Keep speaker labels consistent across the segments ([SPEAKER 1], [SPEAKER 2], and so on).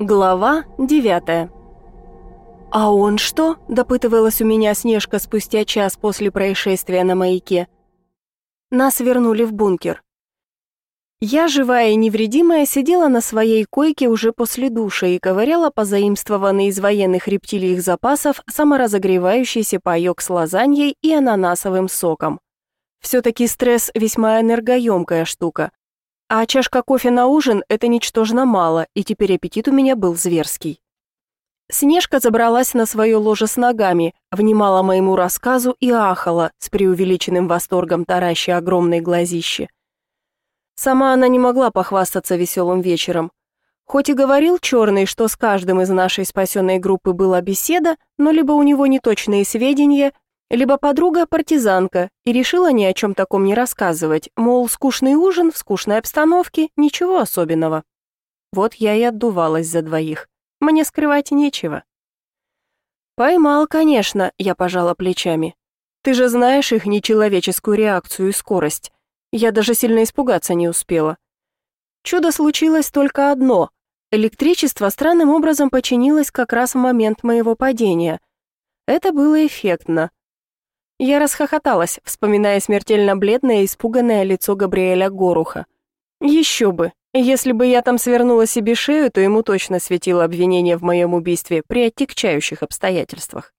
[SPEAKER 1] Глава 9 «А он что?» – допытывалась у меня Снежка спустя час после происшествия на маяке. Нас вернули в бункер. Я, живая и невредимая, сидела на своей койке уже после душа и ковыряла позаимствованный из военных рептилий запасов саморазогревающийся паёк с лазаньей и ананасовым соком. Все-таки стресс весьма энергоемкая штука. А чашка кофе на ужин – это ничтожно мало, и теперь аппетит у меня был зверский. Снежка забралась на свое ложе с ногами, внимала моему рассказу и ахала, с преувеличенным восторгом таращи огромные глазищи. Сама она не могла похвастаться веселым вечером. Хоть и говорил Черный, что с каждым из нашей спасенной группы была беседа, но либо у него неточные сведения, либо подруга-партизанка и решила ни о чем таком не рассказывать, мол, скучный ужин в скучной обстановке, ничего особенного. Вот я и отдувалась за двоих. Мне скрывать нечего. «Поймал, конечно», — я пожала плечами. «Ты же знаешь их нечеловеческую реакцию и скорость. Я даже сильно испугаться не успела». Чудо случилось только одно. Электричество странным образом починилось как раз в момент моего падения. Это было эффектно, я расхохоталась, вспоминая смертельно бледное и испуганное лицо Габриэля Горуха. Еще бы, если бы я там свернула себе шею, то ему точно светило обвинение в моем убийстве при оттекчающих обстоятельствах.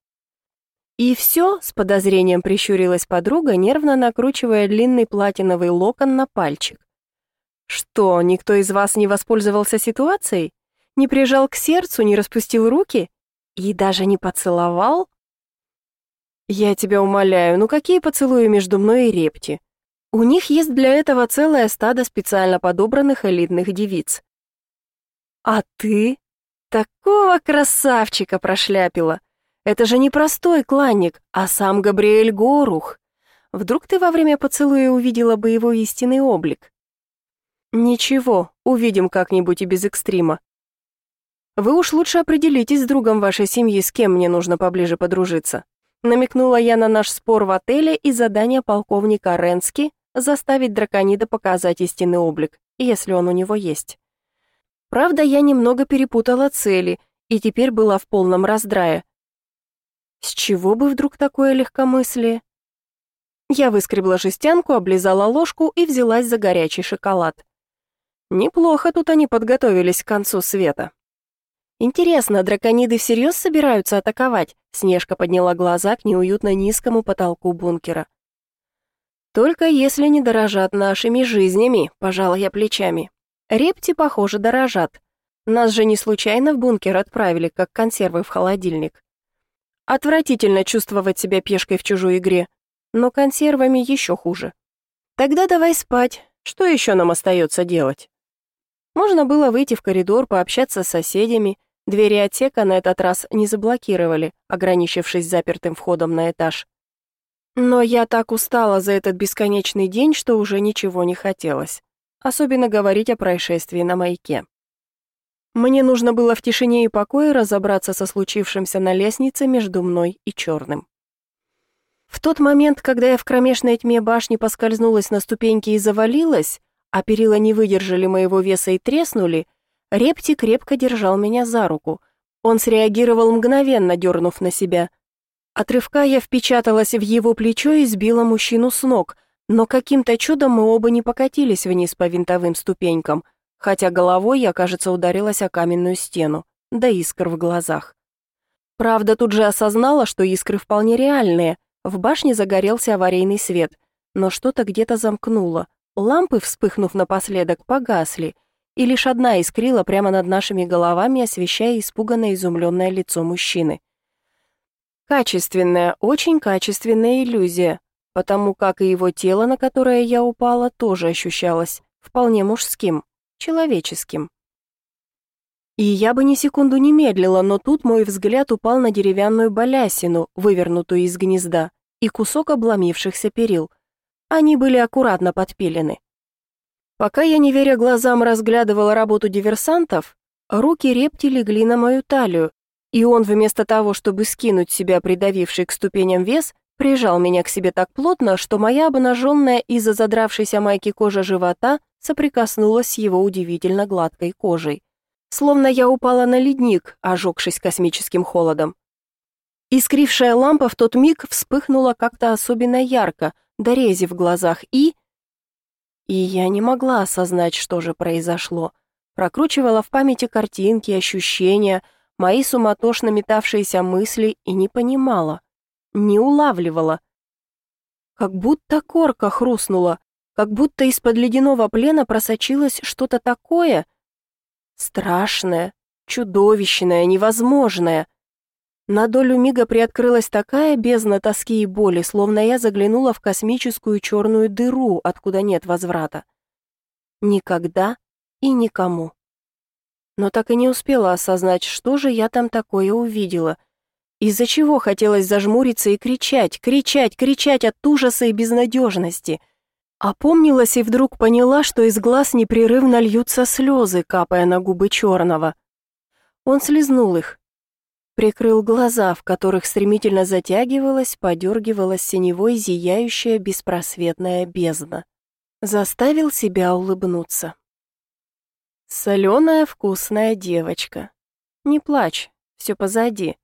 [SPEAKER 1] «И все?» — с подозрением прищурилась подруга, нервно накручивая длинный платиновый локон на пальчик. «Что, никто из вас не воспользовался ситуацией? Не прижал к сердцу, не распустил руки? И даже не поцеловал?» Я тебя умоляю, ну какие поцелуи между мной и Репти? У них есть для этого целое стадо специально подобранных элитных девиц. А ты? Такого красавчика прошляпила. Это же не простой кланник, а сам Габриэль Горух. Вдруг ты во время поцелуя увидела бы его истинный облик? Ничего, увидим как-нибудь и без экстрима. Вы уж лучше определитесь с другом вашей семьи, с кем мне нужно поближе подружиться намекнула я на наш спор в отеле и задание полковника Ренски заставить драконида показать истинный облик, если он у него есть. Правда, я немного перепутала цели и теперь была в полном раздрае. С чего бы вдруг такое легкомыслие? Я выскребла жестянку, облизала ложку и взялась за горячий шоколад. Неплохо тут они подготовились к концу света. Интересно, дракониды всерьез собираются атаковать? Снежка подняла глаза к неуютно низкому потолку бункера. Только если не дорожат нашими жизнями, пожала я плечами. Репти, похоже, дорожат. Нас же не случайно в бункер отправили, как консервы в холодильник. Отвратительно чувствовать себя пешкой в чужой игре, но консервами еще хуже. Тогда давай спать. Что еще нам остается делать? Можно было выйти в коридор, пообщаться с соседями, Двери отсека на этот раз не заблокировали, ограничившись запертым входом на этаж. Но я так устала за этот бесконечный день, что уже ничего не хотелось. Особенно говорить о происшествии на маяке. Мне нужно было в тишине и покое разобраться со случившимся на лестнице между мной и черным. В тот момент, когда я в кромешной тьме башни поскользнулась на ступеньки и завалилась, а перила не выдержали моего веса и треснули, Репти крепко держал меня за руку. Он среагировал мгновенно, дернув на себя. Отрывка я впечаталась в его плечо и сбила мужчину с ног, но каким-то чудом мы оба не покатились вниз по винтовым ступенькам, хотя головой я, кажется, ударилась о каменную стену, да искр в глазах. Правда, тут же осознала, что искры вполне реальные. В башне загорелся аварийный свет, но что-то где-то замкнуло. Лампы, вспыхнув напоследок, погасли — и лишь одна искрила прямо над нашими головами, освещая испуганное изумленное лицо мужчины. Качественная, очень качественная иллюзия, потому как и его тело, на которое я упала, тоже ощущалось вполне мужским, человеческим. И я бы ни секунду не медлила, но тут мой взгляд упал на деревянную балясину, вывернутую из гнезда, и кусок обломившихся перил. Они были аккуратно подпилены. Пока я, не веря глазам, разглядывала работу диверсантов, руки репти легли на мою талию, и он вместо того, чтобы скинуть себя придавивший к ступеням вес, прижал меня к себе так плотно, что моя обнаженная из-за задравшейся майки кожа живота соприкоснулась с его удивительно гладкой кожей. Словно я упала на ледник, ожегшись космическим холодом. Искрившая лампа в тот миг вспыхнула как-то особенно ярко, дорезив в глазах и и я не могла осознать, что же произошло. Прокручивала в памяти картинки, ощущения, мои суматошно метавшиеся мысли и не понимала, не улавливала. Как будто корка хрустнула, как будто из-под ледяного плена просочилось что-то такое страшное, чудовищное, невозможное — на долю мига приоткрылась такая бездна тоски и боли, словно я заглянула в космическую черную дыру, откуда нет возврата. Никогда и никому. Но так и не успела осознать, что же я там такое увидела. Из-за чего хотелось зажмуриться и кричать, кричать, кричать от ужаса и безнадежности. Опомнилась и вдруг поняла, что из глаз непрерывно льются слезы, капая на губы черного. Он слезнул их, прикрыл глаза, в которых стремительно затягивалась, подергивалась синевой зияющая беспросветная бездна. Заставил себя улыбнуться. «Соленая вкусная девочка. Не плачь, все позади.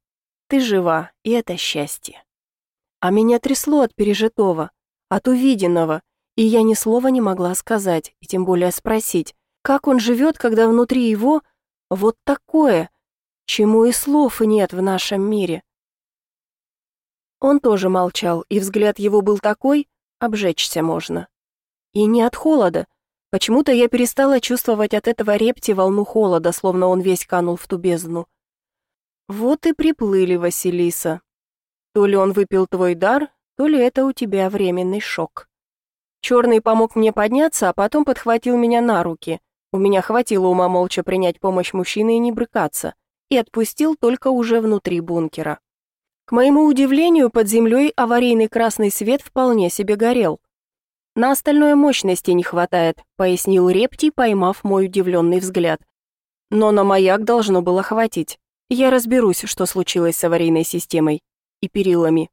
[SPEAKER 1] Ты жива, и это счастье». А меня трясло от пережитого, от увиденного, и я ни слова не могла сказать, и тем более спросить, как он живет, когда внутри его вот такое — чему и слов нет в нашем мире. Он тоже молчал, и взгляд его был такой, обжечься можно. И не от холода. Почему-то я перестала чувствовать от этого репти волну холода, словно он весь канул в ту бездну. Вот и приплыли, Василиса. То ли он выпил твой дар, то ли это у тебя временный шок. Черный помог мне подняться, а потом подхватил меня на руки. У меня хватило ума молча принять помощь мужчины и не брыкаться и отпустил только уже внутри бункера. К моему удивлению, под землей аварийный красный свет вполне себе горел. «На остальное мощности не хватает», — пояснил Рептий, поймав мой удивленный взгляд. «Но на маяк должно было хватить. Я разберусь, что случилось с аварийной системой и перилами».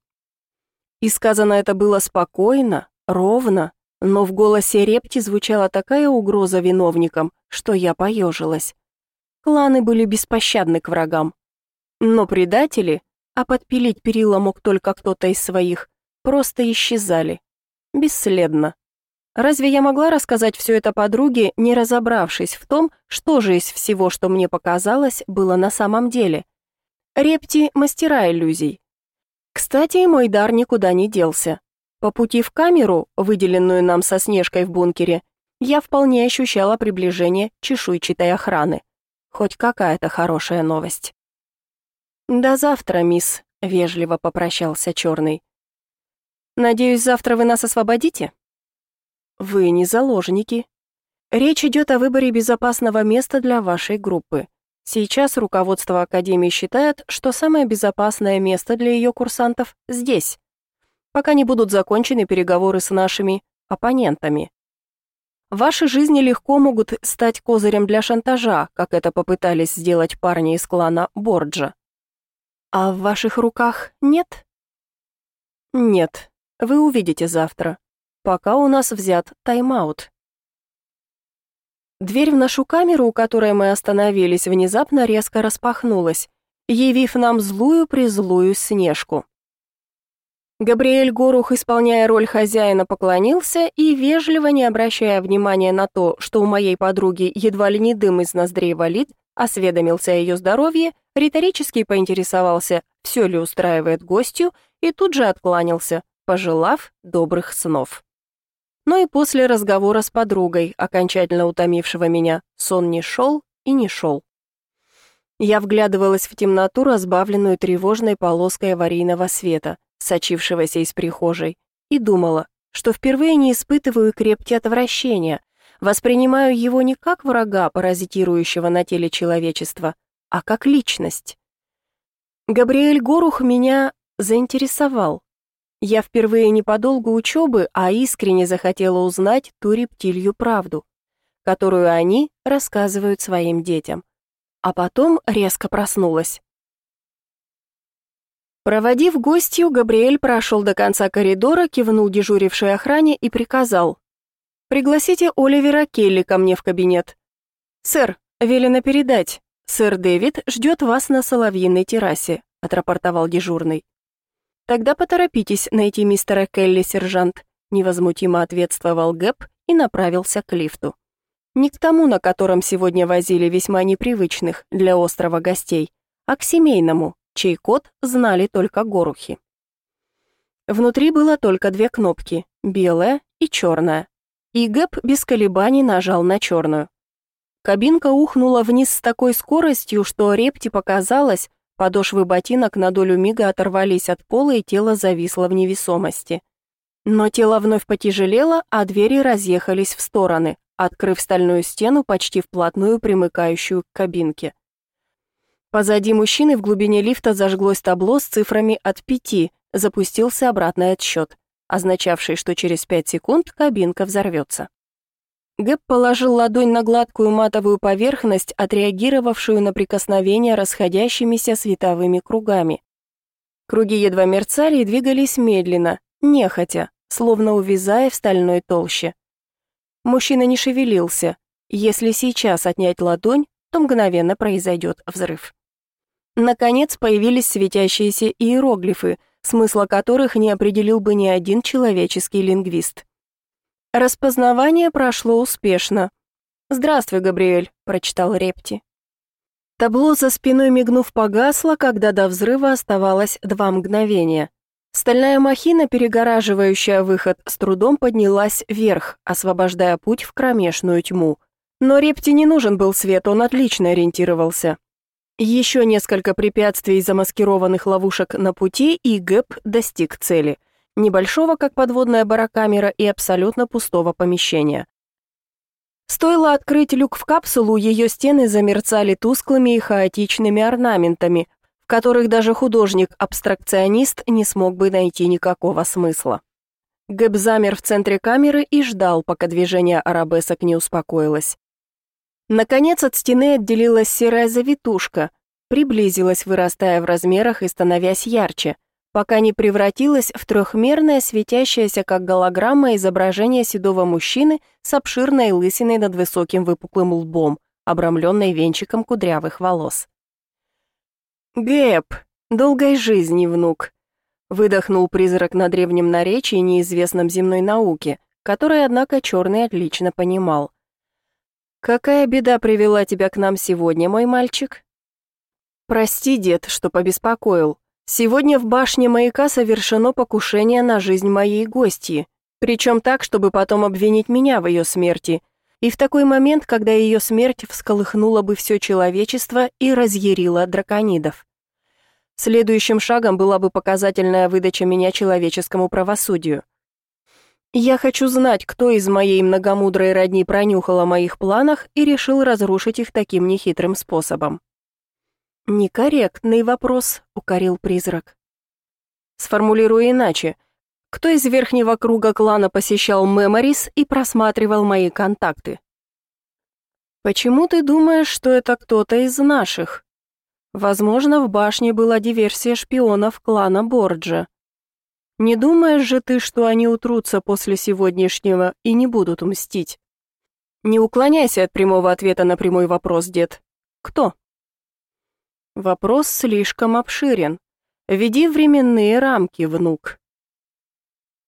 [SPEAKER 1] И сказано это было спокойно, ровно, но в голосе Репти звучала такая угроза виновникам, что я поежилась. Кланы были беспощадны к врагам. Но предатели, а подпилить перила мог только кто-то из своих, просто исчезали. Бесследно. Разве я могла рассказать все это подруге, не разобравшись в том, что же из всего, что мне показалось, было на самом деле? Репти – мастера иллюзий. Кстати, мой дар никуда не делся. По пути в камеру, выделенную нам со Снежкой в бункере, я вполне ощущала приближение чешуйчатой охраны. Хоть какая-то хорошая новость». «До завтра, мисс», — вежливо попрощался Черный. «Надеюсь, завтра вы нас освободите?» «Вы не заложники. Речь идет о выборе безопасного места для вашей группы. Сейчас руководство Академии считает, что самое безопасное место для ее курсантов здесь, пока не будут закончены переговоры с нашими оппонентами. Ваши жизни легко могут стать козырем для шантажа, как это попытались сделать парни из клана Борджа. А в ваших руках нет? Нет. Вы увидите завтра. Пока у нас взят тайм-аут. Дверь в нашу камеру, у которой мы остановились, внезапно резко распахнулась, явив нам злую-призлую снежку. Габриэль Горух, исполняя роль хозяина, поклонился и, вежливо не обращая внимания на то, что у моей подруги едва ли не дым из ноздрей валит, осведомился о ее здоровье, риторически поинтересовался, все ли устраивает гостью, и тут же откланялся, пожелав добрых снов. Но и после разговора с подругой, окончательно утомившего меня, сон не шел и не шел. Я вглядывалась в темноту, разбавленную тревожной полоской аварийного света – сочившегося из прихожей, и думала, что впервые не испытываю крепкие отвращения, воспринимаю его не как врага, паразитирующего на теле человечества, а как личность. Габриэль Горух меня заинтересовал. Я впервые не по долгу учебы, а искренне захотела узнать ту рептилью правду, которую они рассказывают своим детям. А потом резко проснулась. Проводив гостью, Габриэль прошел до конца коридора, кивнул дежурившей охране и приказал. «Пригласите Оливера Келли ко мне в кабинет». «Сэр, велено передать. Сэр Дэвид ждет вас на соловьиной террасе», — отрапортовал дежурный. «Тогда поторопитесь найти мистера Келли, сержант», — невозмутимо ответствовал Гэб и направился к лифту. Не к тому, на котором сегодня возили весьма непривычных для острова гостей, а к семейному, чей код знали только горухи. Внутри было только две кнопки, белая и черная. И Гэб без колебаний нажал на черную. Кабинка ухнула вниз с такой скоростью, что Репти показалось, подошвы ботинок на долю мига оторвались от пола и тело зависло в невесомости. Но тело вновь потяжелело, а двери разъехались в стороны, открыв стальную стену почти вплотную, примыкающую к кабинке. Позади мужчины в глубине лифта зажглось табло с цифрами от пяти, запустился обратный отсчет, означавший, что через пять секунд кабинка взорвется. Гэб положил ладонь на гладкую матовую поверхность, отреагировавшую на прикосновение расходящимися световыми кругами. Круги едва мерцали и двигались медленно, нехотя, словно увязая в стальной толще. Мужчина не шевелился. Если сейчас отнять ладонь, то мгновенно произойдет взрыв. Наконец появились светящиеся иероглифы, смысла которых не определил бы ни один человеческий лингвист. Распознавание прошло успешно. «Здравствуй, Габриэль», — прочитал Репти. Табло за спиной мигнув погасло, когда до взрыва оставалось два мгновения. Стальная махина, перегораживающая выход, с трудом поднялась вверх, освобождая путь в кромешную тьму. Но Репти не нужен был свет, он отлично ориентировался. Еще несколько препятствий и замаскированных ловушек на пути, и ГЭП достиг цели. Небольшого, как подводная барокамера, и абсолютно пустого помещения. Стоило открыть люк в капсулу, ее стены замерцали тусклыми и хаотичными орнаментами, в которых даже художник-абстракционист не смог бы найти никакого смысла. Гэб замер в центре камеры и ждал, пока движение арабесок не успокоилось. Наконец от стены отделилась серая завитушка, приблизилась, вырастая в размерах и становясь ярче, пока не превратилась в трехмерное, светящееся как голограмма изображение седого мужчины с обширной лысиной над высоким выпуклым лбом, обрамленной венчиком кудрявых волос. «Гэп, долгой жизни, внук!» Выдохнул призрак на древнем наречии неизвестном земной науке, который, однако, черный отлично понимал – «Какая беда привела тебя к нам сегодня, мой мальчик?» «Прости, дед, что побеспокоил. Сегодня в башне маяка совершено покушение на жизнь моей гости, причем так, чтобы потом обвинить меня в ее смерти, и в такой момент, когда ее смерть всколыхнула бы все человечество и разъярила драконидов. Следующим шагом была бы показательная выдача меня человеческому правосудию. Я хочу знать, кто из моей многомудрой родни пронюхал о моих планах и решил разрушить их таким нехитрым способом. Некорректный вопрос, укорил призрак. Сформулирую иначе. Кто из верхнего круга клана посещал Меморис и просматривал мои контакты? Почему ты думаешь, что это кто-то из наших? Возможно, в башне была диверсия шпионов клана Борджа. Не думаешь же ты, что они утрутся после сегодняшнего и не будут мстить? Не уклоняйся от прямого ответа на прямой вопрос, дед. Кто? Вопрос слишком обширен. Веди временные рамки, внук.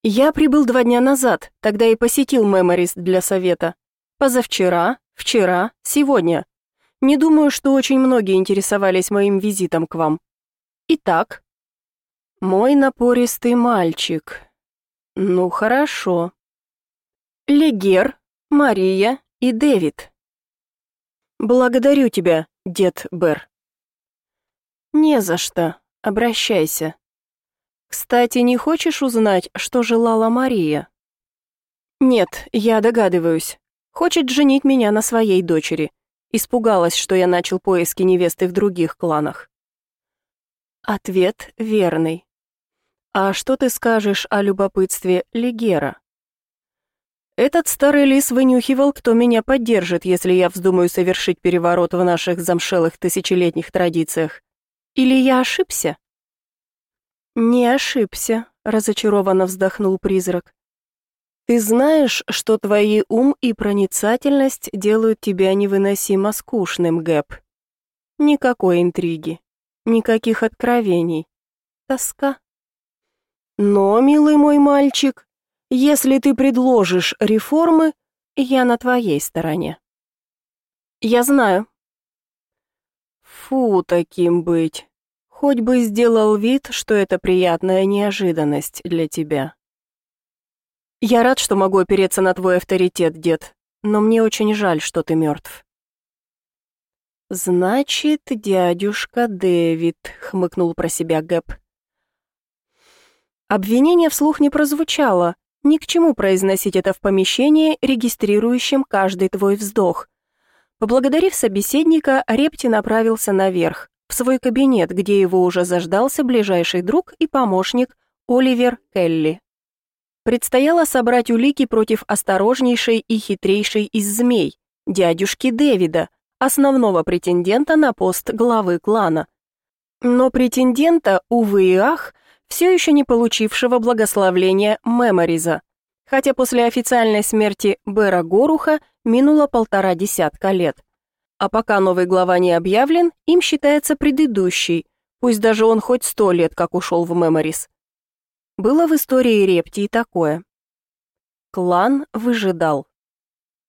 [SPEAKER 1] Я прибыл два дня назад, тогда и посетил меморист для совета. Позавчера, вчера, сегодня. Не думаю, что очень многие интересовались моим визитом к вам. Итак, мой напористый мальчик. Ну хорошо. Легер, Мария и Дэвид. Благодарю тебя, дед Бер. Не за что, обращайся. Кстати, не хочешь узнать, что желала Мария? Нет, я догадываюсь. Хочет женить меня на своей дочери. Испугалась, что я начал поиски невесты в других кланах. Ответ верный. «А что ты скажешь о любопытстве Легера?» «Этот старый лис вынюхивал, кто меня поддержит, если я вздумаю совершить переворот в наших замшелых тысячелетних традициях. Или я ошибся?» «Не ошибся», — разочарованно вздохнул призрак. «Ты знаешь, что твои ум и проницательность делают тебя невыносимо скучным, Гэб. Никакой интриги, никаких откровений. Тоска». Но, милый мой мальчик, если ты предложишь реформы, я на твоей стороне. Я знаю. Фу, таким быть. Хоть бы сделал вид, что это приятная неожиданность для тебя. Я рад, что могу опереться на твой авторитет, дед, но мне очень жаль, что ты мертв. Значит, дядюшка Дэвид, хмыкнул про себя Гэб. Обвинение вслух не прозвучало. Ни к чему произносить это в помещении, регистрирующем каждый твой вздох. Поблагодарив собеседника, Репти направился наверх, в свой кабинет, где его уже заждался ближайший друг и помощник Оливер Келли. Предстояло собрать улики против осторожнейшей и хитрейшей из змей, дядюшки Дэвида, основного претендента на пост главы клана. Но претендента, увы и ах, все еще не получившего благословления Мемориза, хотя после официальной смерти Бера Горуха минуло полтора десятка лет. А пока новый глава не объявлен, им считается предыдущий, пусть даже он хоть сто лет как ушел в Меморис. Было в истории Рептии такое. Клан выжидал.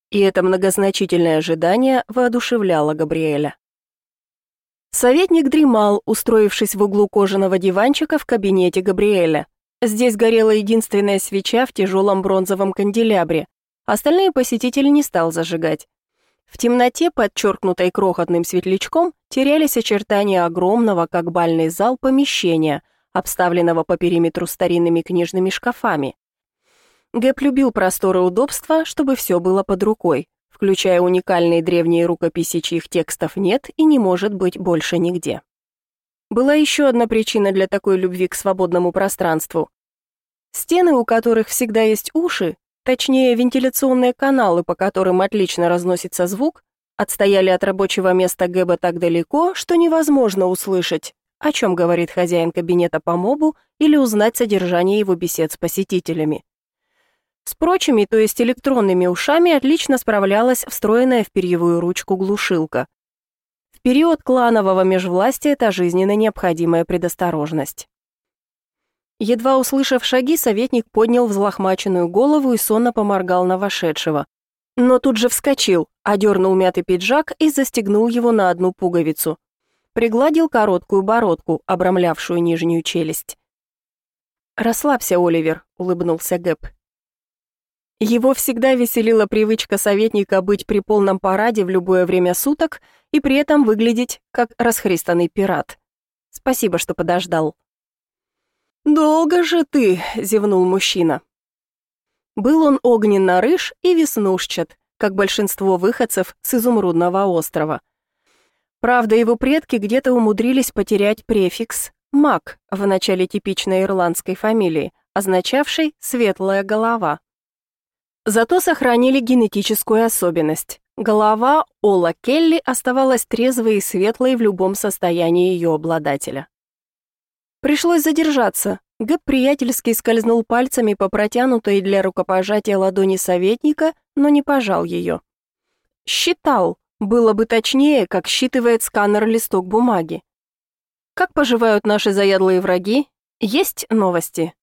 [SPEAKER 1] И это многозначительное ожидание воодушевляло Габриэля. Советник дремал, устроившись в углу кожаного диванчика в кабинете Габриэля. Здесь горела единственная свеча в тяжелом бронзовом канделябре. Остальные посетители не стал зажигать. В темноте, подчеркнутой крохотным светлячком, терялись очертания огромного, как бальный зал, помещения, обставленного по периметру старинными книжными шкафами. Гэп любил просторы удобства, чтобы все было под рукой, включая уникальные древние рукописи, чьих текстов нет и не может быть больше нигде. Была еще одна причина для такой любви к свободному пространству. Стены, у которых всегда есть уши, точнее вентиляционные каналы, по которым отлично разносится звук, отстояли от рабочего места Гэба так далеко, что невозможно услышать, о чем говорит хозяин кабинета по мобу или узнать содержание его бесед с посетителями. С прочими, то есть электронными ушами отлично справлялась встроенная в перьевую ручку глушилка. В период кланового межвластия это жизненно необходимая предосторожность. Едва услышав шаги, советник поднял взлохмаченную голову и сонно поморгал на вошедшего. Но тут же вскочил, одернул мятый пиджак и застегнул его на одну пуговицу. Пригладил короткую бородку, обрамлявшую нижнюю челюсть. «Расслабься, Оливер», — улыбнулся Гэб. Его всегда веселила привычка советника быть при полном параде в любое время суток и при этом выглядеть как расхристанный пират. Спасибо, что подождал. «Долго же ты!» — зевнул мужчина. Был он огненно-рыж и веснушчат, как большинство выходцев с изумрудного острова. Правда, его предки где-то умудрились потерять префикс «мак» в начале типичной ирландской фамилии, означавшей «светлая голова». Зато сохранили генетическую особенность. Голова Ола Келли оставалась трезвой и светлой в любом состоянии ее обладателя. Пришлось задержаться. Гэб приятельски скользнул пальцами по протянутой для рукопожатия ладони советника, но не пожал ее. «Считал», было бы точнее, как считывает сканер листок бумаги. Как поживают наши заядлые враги? Есть новости?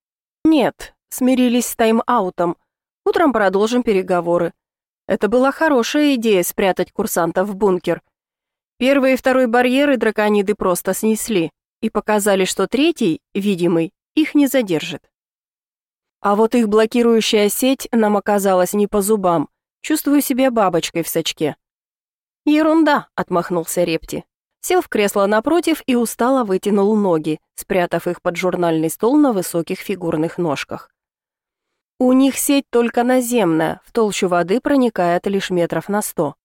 [SPEAKER 1] Нет, смирились с тайм-аутом, Утром продолжим переговоры. Это была хорошая идея спрятать курсанта в бункер. Первые и второй барьеры дракониды просто снесли и показали, что третий, видимый, их не задержит. А вот их блокирующая сеть нам оказалась не по зубам. Чувствую себя бабочкой в сачке. «Ерунда», — отмахнулся Репти. Сел в кресло напротив и устало вытянул ноги, спрятав их под журнальный стол на высоких фигурных ножках. У них сеть только наземная, в толщу воды проникает лишь метров на сто.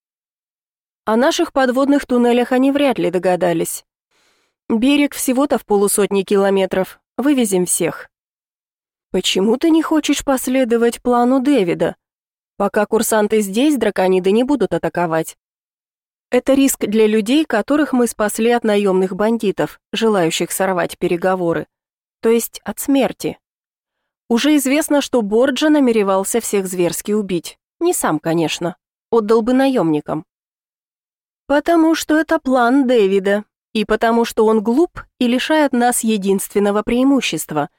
[SPEAKER 1] О наших подводных туннелях они вряд ли догадались. Берег всего-то в полусотни километров. Вывезем всех. Почему ты не хочешь последовать плану Дэвида? Пока курсанты здесь, дракониды не будут атаковать. Это риск для людей, которых мы спасли от наемных бандитов, желающих сорвать переговоры. То есть от смерти. Уже известно, что Борджа намеревался всех зверски убить. Не сам, конечно. Отдал бы наемникам. Потому что это план Дэвида. И потому что он глуп и лишает нас единственного преимущества.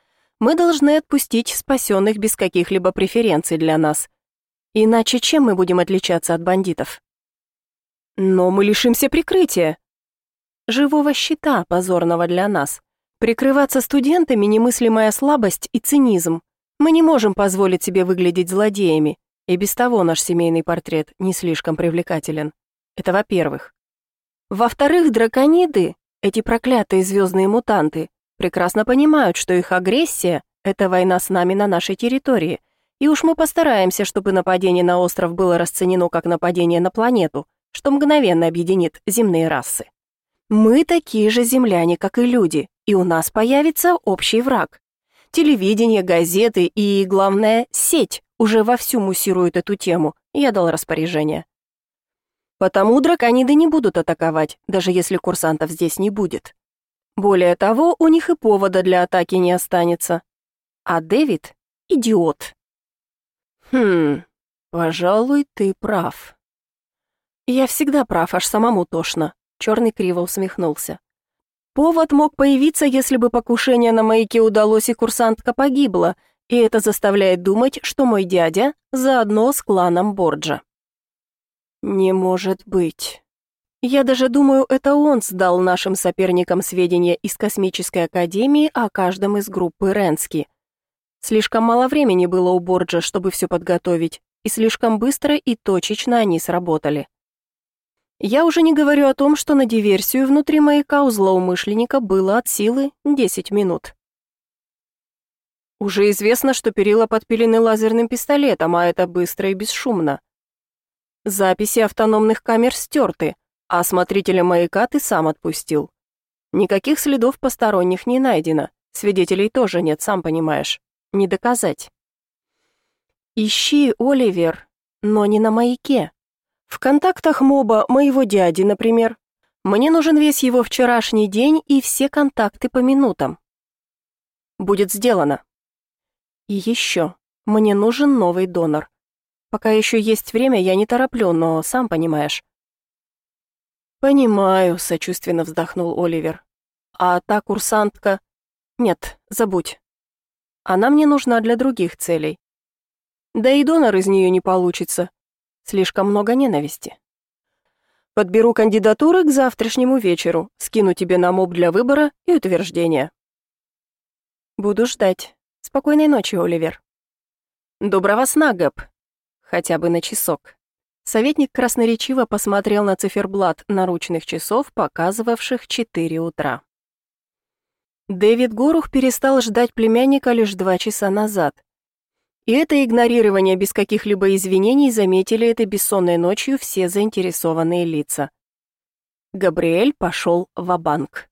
[SPEAKER 1] Мы должны отпустить спасенных без каких-либо преференций для нас. Иначе чем мы будем отличаться от бандитов? Но мы лишимся прикрытия. Живого щита, позорного для нас. Прикрываться студентами – немыслимая слабость и цинизм. Мы не можем позволить себе выглядеть злодеями, и без того наш семейный портрет не слишком привлекателен. Это во-первых. Во-вторых, дракониды, эти проклятые звездные мутанты, прекрасно понимают, что их агрессия – это война с нами на нашей территории, и уж мы постараемся, чтобы нападение на остров было расценено как нападение на планету, что мгновенно объединит земные расы. Мы такие же земляне, как и люди, и у нас появится общий враг. Телевидение, газеты и, главное, сеть уже вовсю муссируют эту тему, я дал распоряжение. Потому дракониды не будут атаковать, даже если курсантов здесь не будет. Более того, у них и повода для атаки не останется. А Дэвид — идиот. Хм, пожалуй, ты прав. Я всегда прав, аж самому тошно. Черный криво усмехнулся. Повод мог появиться, если бы покушение на маяке удалось и курсантка погибла, и это заставляет думать, что мой дядя заодно с кланом Борджа. Не может быть. Я даже думаю, это он сдал нашим соперникам сведения из Космической Академии о каждом из группы Ренски. Слишком мало времени было у Борджа, чтобы все подготовить, и слишком быстро и точечно они сработали. Я уже не говорю о том, что на диверсию внутри маяка у злоумышленника было от силы 10 минут. Уже известно, что перила подпилены лазерным пистолетом, а это быстро и бесшумно. Записи автономных камер стерты, а смотрителя маяка ты сам отпустил. Никаких следов посторонних не найдено, свидетелей тоже нет, сам понимаешь. Не доказать. Ищи, Оливер, но не на маяке. В контактах моба моего дяди, например, мне нужен весь его вчерашний день и все контакты по минутам. Будет сделано. И еще. Мне нужен новый донор. Пока еще есть время, я не тороплю, но сам понимаешь. «Понимаю», — сочувственно вздохнул Оливер. «А та курсантка...» «Нет, забудь. Она мне нужна для других целей. Да и донор из нее не получится. Слишком много ненависти. Подберу кандидатуры к завтрашнему вечеру, скину тебе на моб для выбора и утверждения. Буду ждать. Спокойной ночи, Оливер. Доброго сна, Гэб. Хотя бы на часок. Советник красноречиво посмотрел на циферблат наручных часов, показывавших 4 утра. Дэвид Горух перестал ждать племянника лишь два часа назад, и это игнорирование без каких-либо извинений заметили этой бессонной ночью все заинтересованные лица. Габриэль пошел ва-банк.